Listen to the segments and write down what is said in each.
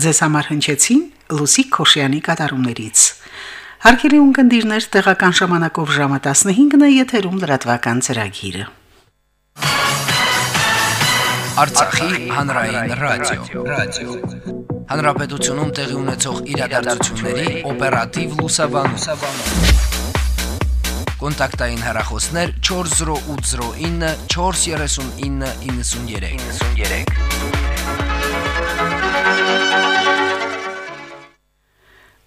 Ձեզ համար հնչեցին Լուսիկ Քոշյանի կատարումներից։ Հարկելի ունկնդիրներ տեղական ժամանակով ժամը 15-ն է եթերում լրատվական ծրագիրը։ Արցախի հանրային ռադիո, ռադիո։ Հանրապետությունում տեղի ունեցող իրադարձությունների օպերատիվ լուսաբանում։ Կոնտակտային հեռախոսներ 40809 43993։ 93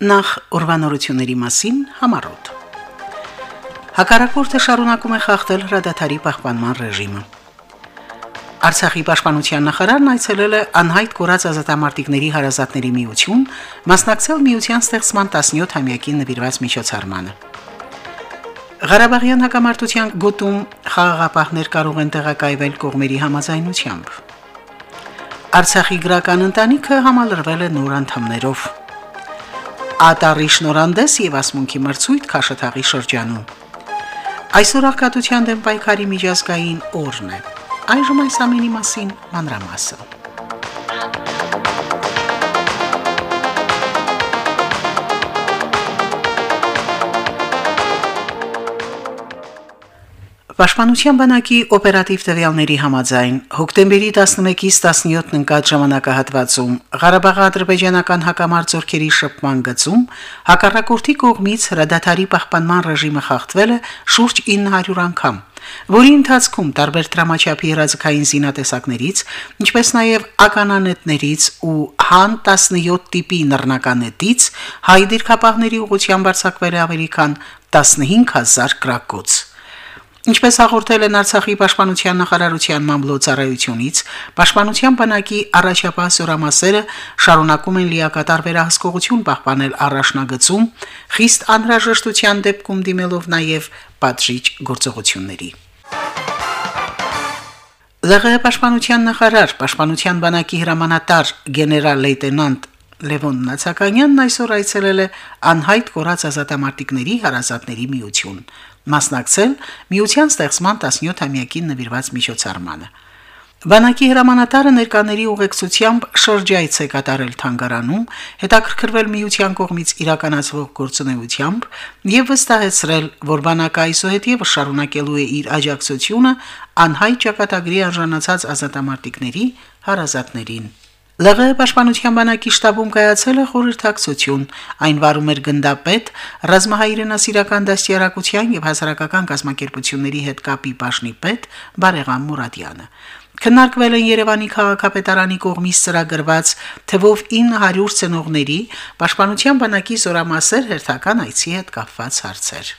Նախ ուրվանորությունների մասին համարոտ։ Հակառակորդը շարունակում է խախտել հրադադարի պահպանման ռեժիմը։ Արցախի պաշտպանության նախարարն այցելել է անհայտ կորած ազատամարտիկների հարազատների միություն, մասնակցել միության ստեղծման 17-ամյակի նվիրված միջոցառմանը։ Ղարաբաղյան հակամարտության գոտում խաղաղապահներ կարող են տեղակայվել կողմերի համաձայնությամբ։ Արցախի գրական ընտանիքը համալրվել է նոր անդամներով։ Ատարի շնորանդես եւ ասմունքի մրցույթ Քաշաթաղի շրջանում։ Այսօր աղքատության դեմ պայքարի միջազգային օրն է։ Այժմ այս ամենի մասին մանրամասը։ Պաշտպանության բանակի օպերատիվ տվյալների համաձայն հոկտեմբերի 11-ից 17-ն ընկած ժամանակահատվածում Ղարաբաղի ադրբեջանական հակամարտությունների շփման գծում հակառակորդի կողմից հրադադարի պահպանման ռեժիմը խախտվել է շուրջ 900 անգամ, որի ընթացքում տարբեր դրամաչափի հրաձգային զինատեսակներից, ինչպես նաև ականանետներից ու հան 17 տիպի նռնականետից հայ դիրքապահների ուղղությամբ արձակվել ավելի քան 15000 գրակոց։ Ինչպես հաղորդել են Արցախի պաշտպանության նախարարության մամլոյցարայությունից, պաշտպանության բանակի առաջապահ սորամասերը շարունակում են լիակատար վերահսկողություն պահպանել առաջնագծում, խիստ անհրաժեշտության դեպքում դիմելով նաև պատժիչ գործողությունների։ ԼՂՀ պաշտպանության նախարար, պաշտպանության բանակի հրամանատար գեներալ լեյտենանտ Լևոն Նացականյանն այսօր այցելել է անհայտ կորած ազատամարտիկների հարազատների միություն, մասնակցել միության ստեղծման 17-ամյակին նվիրված միջոցառմանը։ Վանակի հրամանատարը ներկաների ուղեկցությամբ շրջայց է կատարել թանգարանում, հետաքրքրվել միության կողմից իրականացվող գործունեությամբ եւ վստահեցրել, որ վանակը այսուհետև շարունակելու է իր աջակցությունը անհայտ ճակատագրի արժանացած ազատամարտիկների հարազատներին։ ԼՂ պաշտպանության բանակի շտաբում կայացել է խորհրդակցություն։ Այն վարում էր գնդապետ, ռազմահայրենասիրական դաստիարակության եւ հասարակական կազմակերպությունների հետ կապի պաշտնի պետ Բարեգամ Մուրադյանը։ Քննարկվել են Երևանի քաղաքապետարանի կողմից ծրագրված թվով 900 ցենողների պաշտպանության բանակի զորամասեր հերթական այցի հետ կապված հարցեր։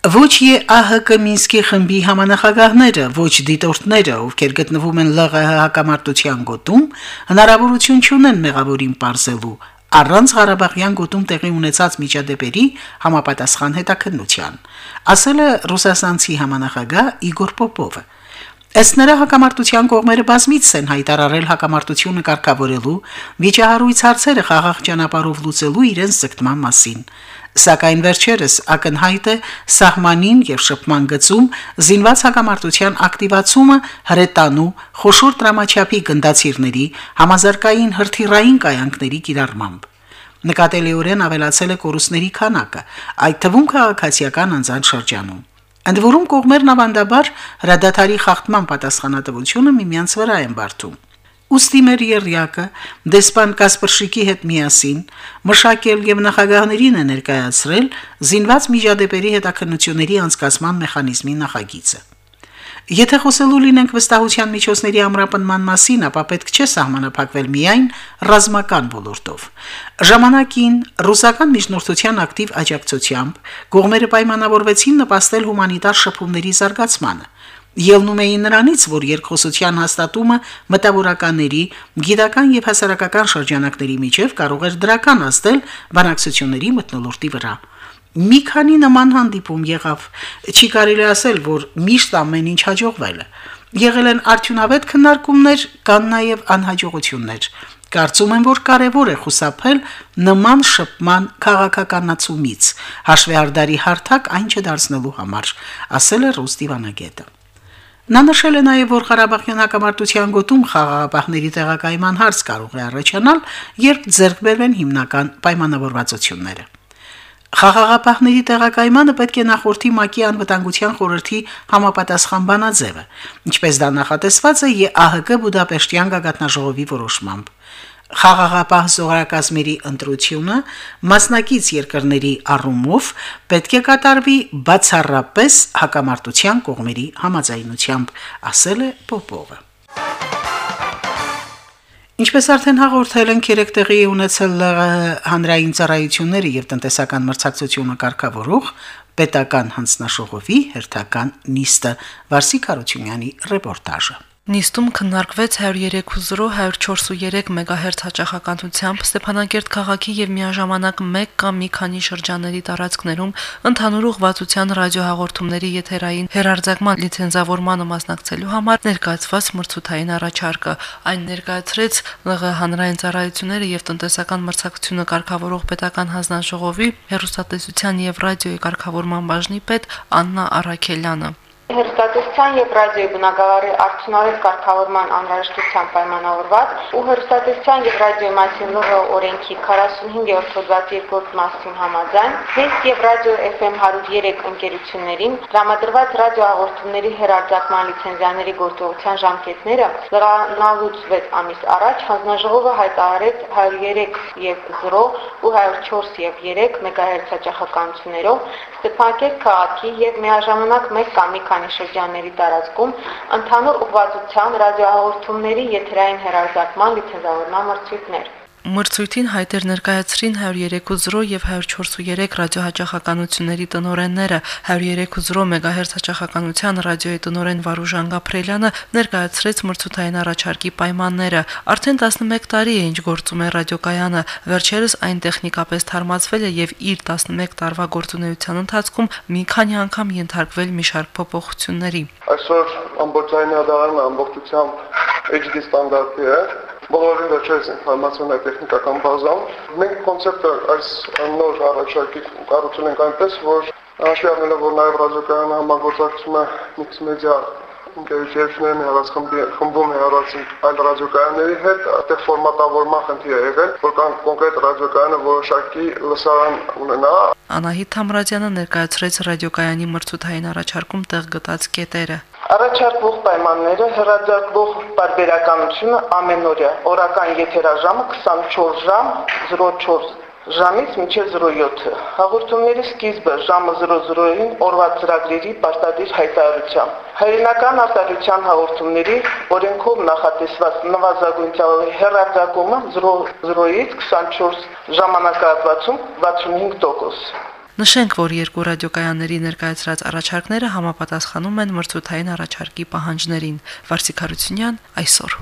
Ոչ ԵԱՀԿ Մինսկի խմբի համանախագահները, ոչ դիտորդները, ովքեր գտնվում են ԼՂՀ հակամարտության գոտում, հնարավորություն չունեն մեղավորին parzելու առանց Ղարաբաղյան գոտում տեղի ունեցած միջադեպերի համապատասխան հետաքննության, ասել է ռուսաստանցի համանախագահ Իգոր Պոպովը։ Ըստ նրա հակամարտության կողմերը բազմից են հայտարարել հակամարտությունը կարգավորելու, վիճահարույց հարցերը խաղաղ ճանապարհով լուծելու իրենց ձգտման մասին սակայն վերջերս ակնհայտ է սահմանին եւ շփման գծում զինված հակամարտության ակտիվացումը հրետանու խոշոր դրամաչափի գնդացիրների համազարգային հրթիռային կայանքների կիրառմամբ նկատելիորեն ավելացել է կորուստների քանակը այդ թվում քաղաքացիական անձանց շրջանում Ընդ որում կողմերն ավանդաբար հրադադարի խախտման պատասխանատվությունը միմյանց վրա են բարթում Ոստի մեր երյակը դեսպան Կասպրշիկի հետ միասին մշակել եւ նախագահներին է ներկայացրել զինված միջադեպերի հետաքննությունների անցկացման մեխանիզմի նախագիծը։ Եթե խոսելու լինենք վստահության միջոցների ամրապնման մասին, ապա պետք չէ սահմանափակվել միայն ռազմական ոլորտով։ Ժամանակին ռուսական միջնորդության ակտիվ աջակցությամբ կողմերը պայմանավորվեցին նպաստել հումանիտար շփումների զարգացմանը ելնում էին նրանից, որ երկխոսության հաստատումը մտավորականների, գիտական եւ հասարակական շրջանակների միջև կարող էր դրական ազդել բանակցությունների մտնոլորտի վրա։ Մի քանի նման հանդիպում եղավ։ Չի կարելի ասել, որ միշտ ամեն ինչ հաջողվել է։ Եղել են արդյունավետ քննարկումներ, կան նաև անհաջողություններ։ Կարծում եմ, որ կարևոր է խուսափել նման շփման քաղաքականացումից, հաշվի արդարի հարթակ այն չդարձնելու համար, ասել է ռուս դիվանագետը։ Նա նշել է նաև, որ Ղարաբաղյան հակամարտության գոտում խաղաղապահների տեղակայման հարց կարող է առաջանալ, երբ ձեռք բերվեն հիմնական պայմանավորվածությունները։ Խաղաղապահների տեղակայմանը պետք է նախորդի ՄԱԿ-ի անվտանգության խորհրդի համապատասխան բանաձևը, ինչպես դա նախատեսված է ԵԱՀԿ Բուդապեշտյան գագաթնաժողովի որոշմամբ խաղաղապահ զորակազմերի ընտրությունը մասնակից երկրների առումով պետք է կատարվի բացառապես հակամարտության կողմերի համաձայնությամբ, ասել է Պոպովը։ Ինչպես արդեն հաղորդել ենք, երեք տեղի ունեցել հանրային ծառայությունների եւ տնտեսական մրցակցությունը կարգավորող պետական հանձնաշողովի հերթական նիստը Վարսիկ Արությունյանի ռեպորտաժը։ Նիստում քննարկվեց 103.0 104.3 մեգահերց հաճախականությամբ Ստեփանակերտ քաղաքի եւ միաժամանակ 1 կամ մի քանի շրջանների տարածքներում ընդհանուր ուղղվածության ռադիոհաղորդումների եթերային հերարձակման լիցենզավորմանը մասնակցելու համար ներկայացված մրցութային առաջարկը։ Այն ներկայացրեց ԼՂ հանրային ծառայությունները եւ տնտեսական մրցակցությունը կարգավորող պետական հանձնաժողովի հերոստատեսության եւ ռադիոյի կարգավորման բաժնի պետ Աննա Արաքելյանը։ Հերոստատեսության եւ ռադիոյի բնակավարի արդյունավետ կարգավորման անհրաժեշտության պայմանավորված ու հերոստատեսության եւ ռադիոյի մասին ԼՂ օրենքի 45-րդ հոդվածի երկրորդ մասին համաձայն հեշտ եւ ռադիո FM 103 ընկերություններին տրամադրված ռադիոհաղորդումների հերարձակման լիցենզիաների գործողության ժամկետները լրանալուց 6 ամիս առաջ հանձնաժողովը հայտարարեց 103 եւ 0 ու 104 եւ 3 մեգահերց հաճախականություններով Ստեփանակերտ քաղաքի եւ միաժամանակ մեկ կամ մի քանի շրջանների տարածքում ընդհանուր ուղղվածության ռադիոհաղորդումների եթերային հեռարձակման լիցենզավորման մրցույթներ։ Մրցույթին հայտեր ներկայացրին 103.0 եւ 104.3 ռադիոհաճախականությունների տնորենները 103.0 մեգահերց հաճախականության ռադիոյի տնորեն Վարուժան Գաբրելյանը ներկայացրեց մրցութային առաջարկի պայմանները։ Արդեն 11 տարի է ինչ գործում է ռադիոկայանը, վերջերս այն տեխնիկապես թարմացվել է եւ իր 11 տարվա գործունեության ընթացքում մի քանի անգամ ենթարկվել մի շարք փոփոխությունների։ Այսօր ամբողջային ադարանը ամբողջությամբ HD ստանդարտի է բոլորին վերջերս ինֆորմացիոն տեխնիկական բազան։ Մենք կոնցեպտը այս նոր առաջարկի կառուցել ենք այնպես, որ հաշվի առնելով, որ նաեւ ռադիոկայանը համագործակցում է Mix Media ընկերություններն հեռացքամբի խմբում հեռացին այլ ռադիոկայանների հետ, այդտեղ ֆորմատավորման խնդիր է եղել, որ կան կոնկրետ ռադիոկայանը որոշակի լսարան ունենա։ Անահիտ Թամրազյանը ներկայացրեց ռադիոկայանի մրցութային առաջարկում տեղ գտած կետերը։ Առաջարկվող պայմանները հրաձակվող բարբերականությունը ամենօրյա օրական եթերաժամը 24 ժամ 04 ժամից մինչև 07-ը։ Հաղորդումների սկիզբը ժամը 00-ին օրվա ծրագրերի պարտադիր հայտարարությամբ։ Հայրենական արտադրության հաղորդումների օրենքով նախատեսված նվազագույն ծավալի հեռարձակումը 00-ից 24 ժամանակահատվածում 65%։ Նշենք, որ երկու ռադիոկայանների ներկայացրած առաջարկները համապատասխանում են մրցութային առաջարկի պահանջներին։ Վարսիկ Հարությունյան այսօր։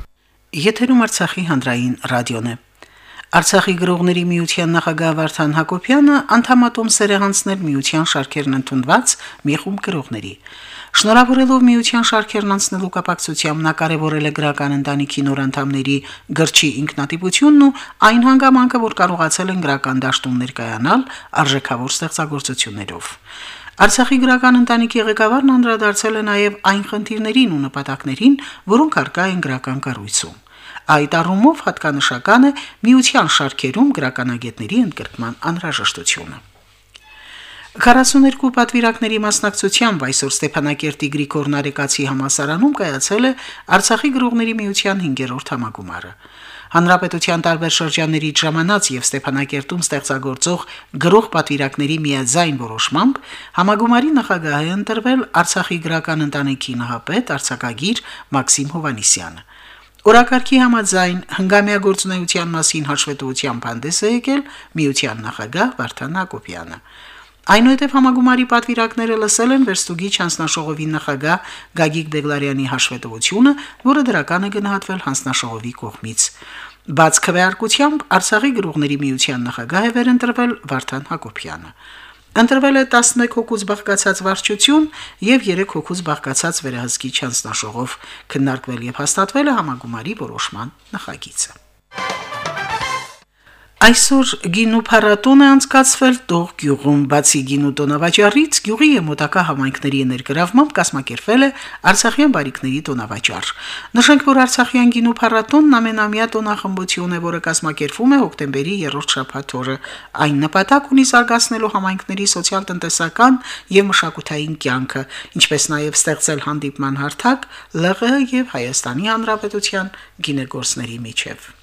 Եթերում Արցախի հանրային ռադիոն է։ Արցախի գրողների միության նախագահ Վարդան Հակոբյանը անդամատում սերեղանցներ միության շարքերն ընդունված մի խումբ գրողների։ Շնորհավորելով միության շարքերն անցնելու կապակցությամբ նա կարևորել է գրական ընտանիքի նոր անդամների գրչի ինքնատիպությունն ու այն հանգամանքը, որ կարողացել են գրական դաշտում ներկայանալ արժեքավոր ստեղծագործություններով։ Արցախի գրական ընտանիքի ղեկավարն անդրադարձել է նաև այն խնդիրներին ու նպատակներին, որոնք արկա են գրական կառույցում։ Այդ առումով հատկանշական է միության շարքերում գրականագետների ընդգրկման անհրաժեշտությունը։ 42 պատվիրակների մասնակցությամբ այսօր Ստեփանակերտի Գրիգոր Նարեկացի համասարանում կայացել է Արցախի գրողների միության 5-րդ համագումարը։ Հանրապետության տարբեր շրջանների ժամանած եւ Ստեփանակերտում ստեղծագործող գրող պատվիրակների միաձայն որոշմամբ համագումարի նախագահ է ընտրվել Արցախի գրական ընտանիքի նահապետ Արցակագիր Մաքսիմ Հովանիսյանը։ Օրակարգի համաձայն հնգամյա գործունեության մասին հաշվետվությամբ հանդես է եկել միության նախագահ Վարդան Հակոբյանը։ Այնուհետև համագումարի պատվիրակները լսել են Վերստուգի հանձնաշողովի նախագահ Գագիկ Բեգլարյանի հաշվետվությունը, որը դրական է գնահատվել հանձնաշողովի կողմից։ Բաց քվեարկությամբ Արցախի գրողների միության նախագահ է վերընտրվել Վարդան Հակոբյանը։ Ընտրվել է 11 հոգուց բաղկացած վարչություն եւ 3 հոգուց բաղկացած վերահսկիչ հանձնաշողով քննարկվել եւ հաստատվել է համագումարի որոշման նախագիծը։ Այսօր գինու փառատոն է անցկացվել Տող գյուղում, բացի գինու տոնավաճառից, գյուղի եւ մոտակա համայնքների ներգրավմամբ կազմակերպվել է Արցախյան բարիկների տոնավաճառ։ Նշենք, որ Արցախյան գինու փառատոնն ամենամյա տոնախմբություն է, որը կազմակերպվում է հոկտեմբերի 3-րդ շաբաթ օրը։ Այն նպատակ ունի զարգացնելու համայնքների սոցիալ-տնտեսական եւ մշակութային կյանքը, ինչպես նաեւ ստեղծել հանդիպման հարթակ ԼՂՀ եւ Հայաստանի Հանրապետության գինեգործների միջև։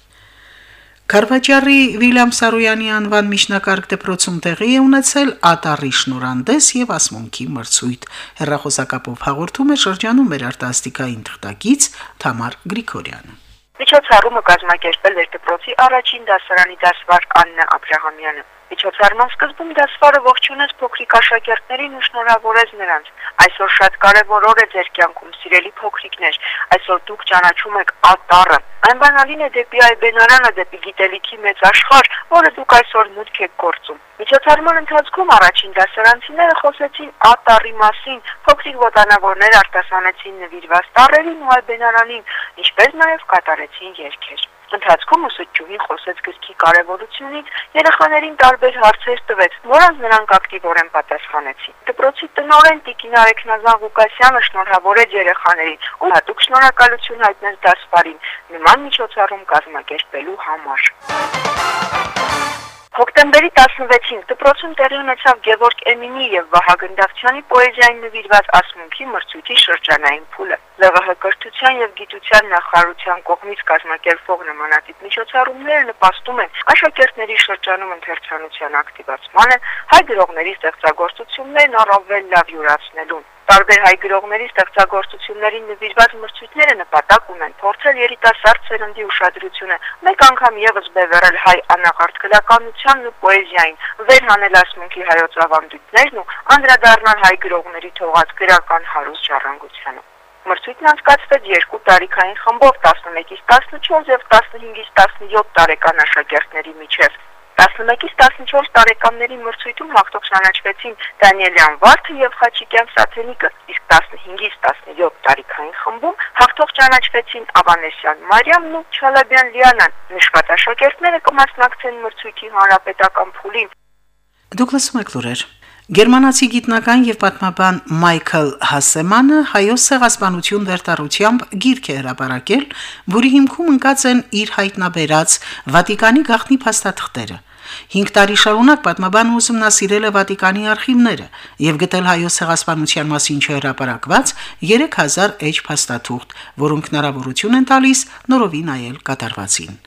Կարվաճարի Վիլյամ Սարոյանի անվան միջնակարգ դպրոցում տեղի է ունեցել ատարի շնորանդես եւ ասմունքի մրցույթ։ Հերրախոսակապով հաղորդում է շրջանում մեր արտասթիկային թղթակից Թամար Գրիգորյանը։ Միջոցառումը կազմակերպել էր դպրոցի առաջին դասարանի դասվար Աննա Աբրահամյանը։ Միջոցառման սկզբում դասվարը ողջունեց փոքրիկ աշակերտներին ու շնորհավորեց նրանց։ Այսօր շատ կարևոր օր է ձեր կյանքում, սիրելի փոքրիկներ։ Այսօր դուք ճանաչում եք ատարը։ Այն բանալին է դեպի այբենարանը, դեպի գիտելիքի մեծ աշխարհ, որը դուք այսօր մուտք եք գործում։ Միջոցառման ընթացքում առաջին դասարանցիները խոսեցին ատարի մասին, փոքրիկ ոտանավորներ արտասանեցին նվիրված տարերին ու այբենարանին, ինչպես նաև կատարեցին երգեր։ Ընթացքում ուսուցչուհին խոսեց գրքի կարևորությունից, երեխաներին տարբեր հարցեր տվեց, որոնց նրանք ակտիվորեն պատասխանեցին։ Դպրոցի տնօրեն Տիկին Արեքնազան Ղուկասյանը շնորհավորեց երեխաներին ու հատուկ շնորհակալություն հայտնեց դասվարին նման միջոցառում կազմակերպելու համար։ Հոկտեմբերի 16-ին դպրոցում տեղի ունեցավ Գևորգ Էմինի եւ Վահագն Դավթյանի պոեզիային նվիրված ասմունքի մրցույթի շրջանային փուլը։ ԼՂՀ կրթության եւ գիտության նախարարության կողմից կազմակերպվող նմանատիպ միջոցառումները նպաստում են աշակերտների շրջանում ընթերցանության ակտիվացմանը, հայ գրողների ստեղծագործություններն առավել լավ յուրացնելուն։ Տարբեր հայ գրողների ստեղծագործություններին նվիրված մրցույթները նպատակ ունեն փորձել երիտասարդ սերնդի ուշադրությունը, մեկ անգամ եւս բևեռել հայ անաղարտ գրականությանն ու պոեզիային, վեր հանել ասմունքի հայոց ավանդույթներն ու անդրադառնալ հայ գրողների թողած գրական հարուստ ժառանգությանը։ Մրցույթն անցկացվեց երկու տարիքային խմբով 11-ից 14 եւ 15-ից 17 տարեկան աշակերտների միջև։ 11-ից 14 տարեկանների մրցույթում հաղթող շանաչվեցին Դանիելյան Վարդը եւ Խաչիկյան Սաթենիկը, իսկ 15-ից 17 տարիքային խմբում հաղթող ճանաչվեցին Ավանեսյան Մարիամն ու Չալաբյան Լիանան։ Նշված աշակերտները կմասնակցեն մրցույթի հանրապետական փուլին։ Դուք լսում եք լուրեր։ Գերմանացի գիտնական եւ պատմաբան Մայքլ Հասեմանը հայոց ցեղասպանություն վերտարությամբ գիրք է հրապարակել, որի հիմքում ընկած են իր հայտնաբերած Վատիկանի գաղտնի փաստաթղթերը։ 5 տարի շարունակ պատմաբանը ուսումնասիրել է Վատիկանի արխիվները եւ գտել հայոց ցեղասպանության մասին չհրապարակված 3000 էջ փաստաթուղթ, որոնք հնարավորություն են տալիս նորովի նայել կատարվածին։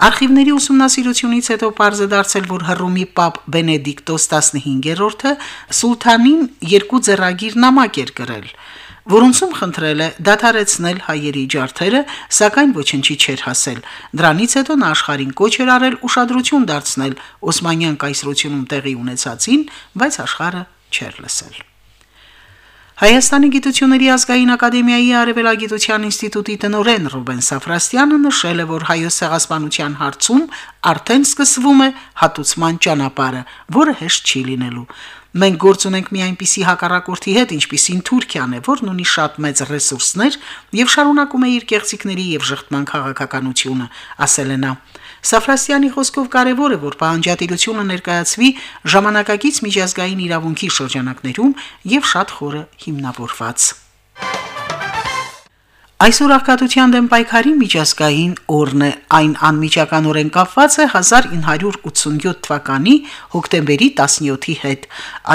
Արխիվների ուսումնասիրությունից հետո պարզ է դարձել, որ Հռոմի Պապ Բենեդիկտոս 15-րդը սուլթանին երկու ձեռագիր նամակ էր գրել, որոնցում խնդրել է դադարեցնել հայերի ջարդերը, սակայն ոչնչի չէր հասել։ Դրանից հետո նա աշխարհին կոչ էր արել ուշադրություն դարձնել Օսմանյան կայսրությունում տեղի ունեցածին, բայց աշխարհը չէր լսել։ Հայաստանի գիտությունների ազգային ակադեմիայի Արևելագիտության ինստիտուտի տնօրեն Ռուբեն Սաֆրաստյանը նշել է, որ հայոց ցեղասպանության հարցում արդեն սկսվում է հատուցման ճանապարհը, որը հեշտ չի լինելու։ Մենք գործ ունենք մի այնպիսի հակառակորդի հետ, ինչպիսին Թուրքիան է, որն ունի շատ մեծ ռեսուրսներ եւ շարունակում է իր կեղծիքների եւ շղթման քաղաքականությունը, ասել է նա։ Սաֆրասյանի խոսքով կարևոր է, որ պահանջատիրությունը ներկայացվի ժամանակակից միջազգային իրավունքի շրջանակներում եւ շատ խորը հիմնավորված։ Այսօր արկադության դեմ պայքարի միջազգային օրն է, այն անմիջականորեն կապված է 1987 թվականի հոկտեմբերի 17-ի հետ։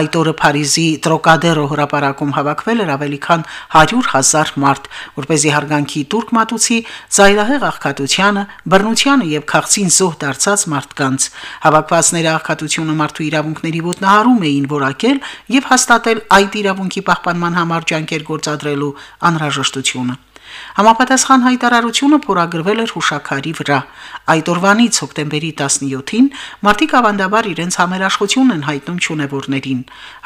Այդ օրը Փարիզի Տրոկադերո հրապարակում հավաքվել էր ավելի քան 100.000 մարդ, որպեսզի հարգանքի турք մատուցի զայրահեղ արկադությանը, բռնությանը եւ քաղցին զոհ դարձած մարդկանց։ Հավաքվածները արկադությունը մարդու իրավունքների ոտնահարում էին որակել եւ հաստատել այդ իրավունքի պահպանման համար ջանքեր գործադրելու անհրաժեշտությունը։ Համապատասխան հայտարարությունը փորագրվել էր հուշակարի վրա։ Այդ օրվանից հոկտեմբերի 17-ին մարտիկ ավանդաբար իրենց համերաշխությունն են հայտնում ճունևորներին։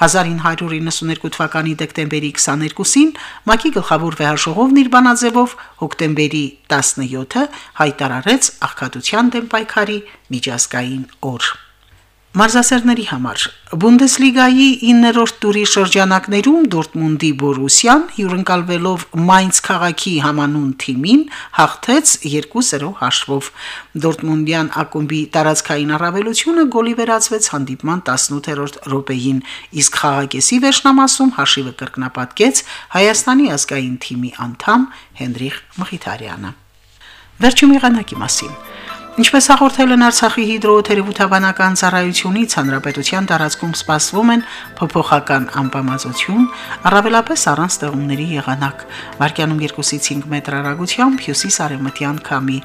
1992 թվականի դեկտեմբերի 22-ին ՄԱԿ-ի գլխավոր վեհաժողովն իր բանաձևով հոկտեմբերի 17-ը հայտարարեց աղքատության դեմ պայքարի միջազգային օր։ Մարզասերների համար. Բունդեսլիգայի 9-րդ տուրի շրջանակներում Դորտմունդի Բորուսիան հյուրընկալվելով Մայնց քաղաքի համանուն թիմին հաղթեց 2-0 հաշվով։ Դորտմունդյան ակումբի տարածքային առավելությունը գոլի վերածվեց հանդիպման 18-րդ րոպեին, իսկ խաղակեսի վերջնամասում հաշիվը կրկնապատկեց Հայաստանի ազգային թիմի անդամ Հենրիխ Մխիթարյանը։ Վերջում եղանակի մասին։ Ինչպես հաղորդել են Արցախի հիդրոթերապևտաբանական ծառայությունից, հանրապետության տարածքում սպասվում են փոփոխական անբավարարություն, առավելապես առանց ստեղումների եղանակ։ Վարկյանում 2-ից 5 մետր հեռագությամբ հյուսիս-արևմտյան քամի։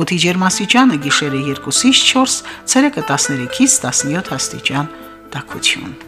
Օդի ջերմաստիճանը գիշերը 2-ից 4, ցերեկը 13-ից 17 աստիճան։ Տաքություն։